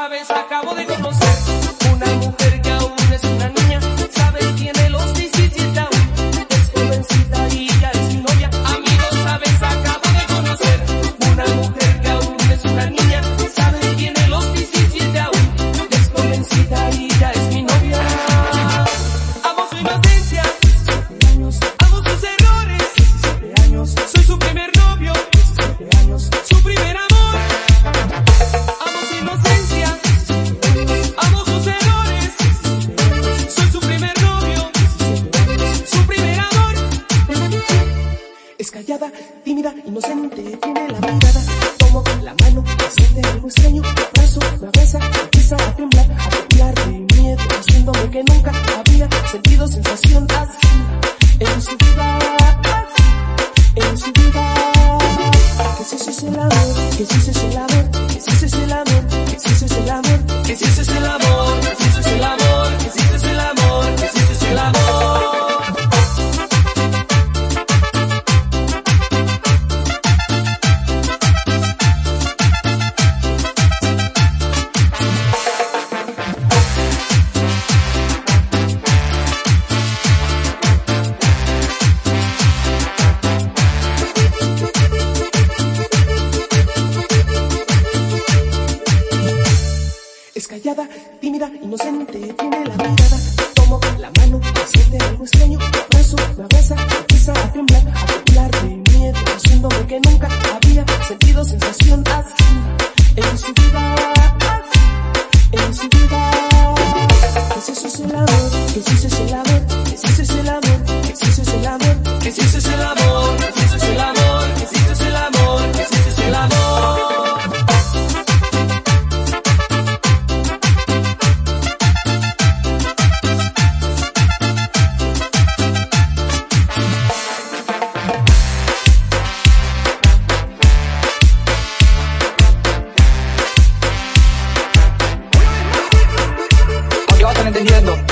sabes, acabo de conocer una mujer que aún es una niña. Sabes, tiene los 17 aún. Es jovencita y ya es mi novia. Amigos, sabes, acabo de conocer una mujer que aún es una niña. Es callada, tímida, inocente, tiene la mirada. Tomo con la mano, siente algo extraño. Abrazo, me empieza a temblar, a temblar de miedo, haciéndome que nunca había sentido sensación así en su vida. Así, en su vida. Que si es el amor, que si es el amor, Es callada, tímida, inocente, tiene la mirada. Tomo la mano, siente algo extraño. Abrazo, me abraza, empieza a temblar, a temblar de miedo, haciéndome que nunca había sentido sensación así en su vida. Así, en su vida. Que si es el amor, que si es el amor, que si es el amor, que si es el amor. Que si es el amor, entendiendo.